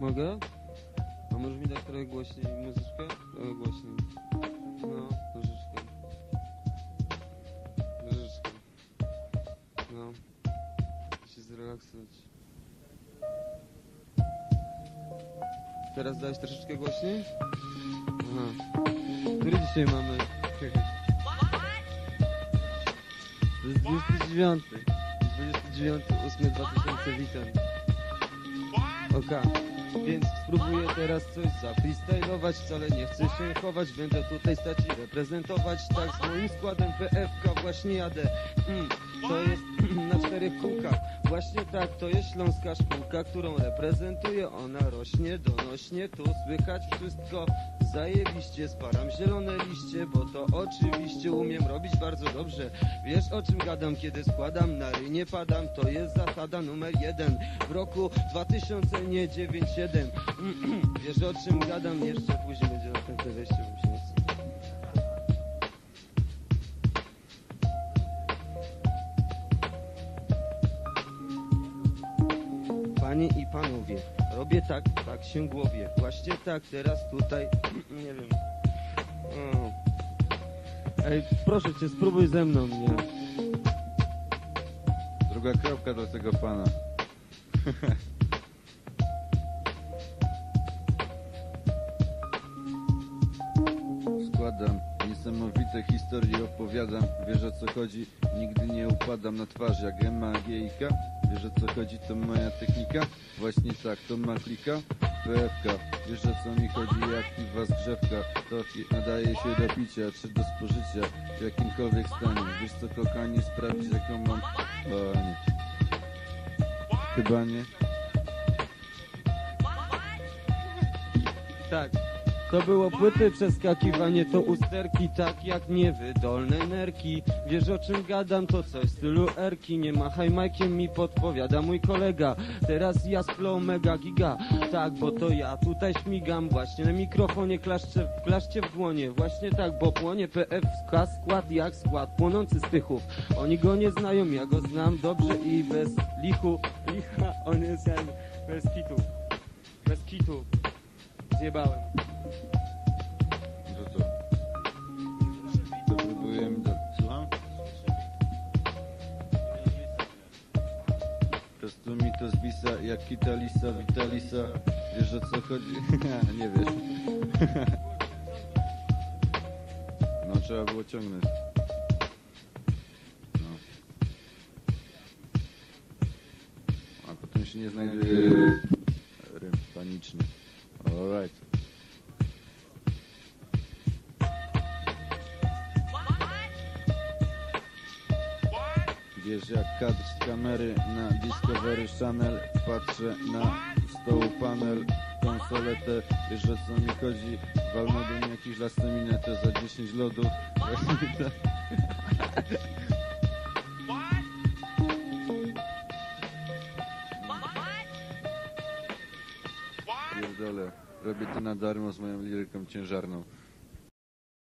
Mogę? A może mi dać trochę głośniej muzyczkę? Trochę głośniej. No, troszeczkę. Troszeczkę. No. Się zrelaksować. Teraz dałeś troszeczkę głośniej? Aha. Który dzisiaj mamy? Jest 29. 29, 8, 2000, witam. Oka. Więc spróbuję teraz coś zafreestylować, wcale nie chcę się chować, będę tutaj stać i reprezentować, tak z moim składem PFK właśnie jadę. Mm, to jest czterech właśnie tak, to jest śląska szkółka, którą reprezentuję, ona rośnie donośnie, tu słychać wszystko zajebiście, sparam zielone liście, bo to oczywiście umiem robić bardzo dobrze. Wiesz o czym gadam, kiedy składam na ry, nie padam, to jest zasada numer jeden. W roku 2000, nie 97. Wiesz o czym gadam, jeszcze później będzie następne wejście, bo Panie i panowie, robię tak, tak się głowie. Właśnie tak, teraz tutaj, nie wiem. O. Ej, proszę cię, spróbuj ze mną, nie? Druga kropka dla tego pana. Składam niesamowite historie, opowiadam. Wiesz o co chodzi? Nigdy nie upadam na twarz jak Emma Giejka. Wiesz o co chodzi? To moja technika? Właśnie tak, to ma klika. PFK, wiesz o co mi chodzi? Jak piwa z drzewka, to nadaje się do picia czy do spożycia w jakimkolwiek stanie. Wiesz co kokanie sprawdzić jaką mam... O nie. Chyba nie. Tak. To było płyty przeskakiwanie, to usterki, tak jak niewydolne nerki. Wiesz o czym gadam, to coś w stylu erki. Nie machaj majkiem, mi podpowiada mój kolega. Teraz ja splą mega giga. Tak, bo to ja tutaj śmigam. Właśnie na mikrofonie klaszczę, klaszcie w dłonie. Właśnie tak, bo płonie PFK skład jak skład płonący z tychów. Oni go nie znają, ja go znam dobrze i bez lichu. Licha, on jest jak bez kitu. Bez kitu. Zjebałem. Prosto mi to zbisa jak Kitalisa, Vitalisa. Wiesz o co chodzi? nie wiesz. no trzeba było ciągnąć. No. A potem się nie znajduje rym paniczny. Alright. Wiesz jak kadr z kamery na Discovery Channel Patrzę na stołu panel Konsoletę Wiesz o co mi chodzi? Walnąłbym jakiś lastaminetę za 10 lodów. Pierdolę. Robię to na darmo z moją liryką ciężarną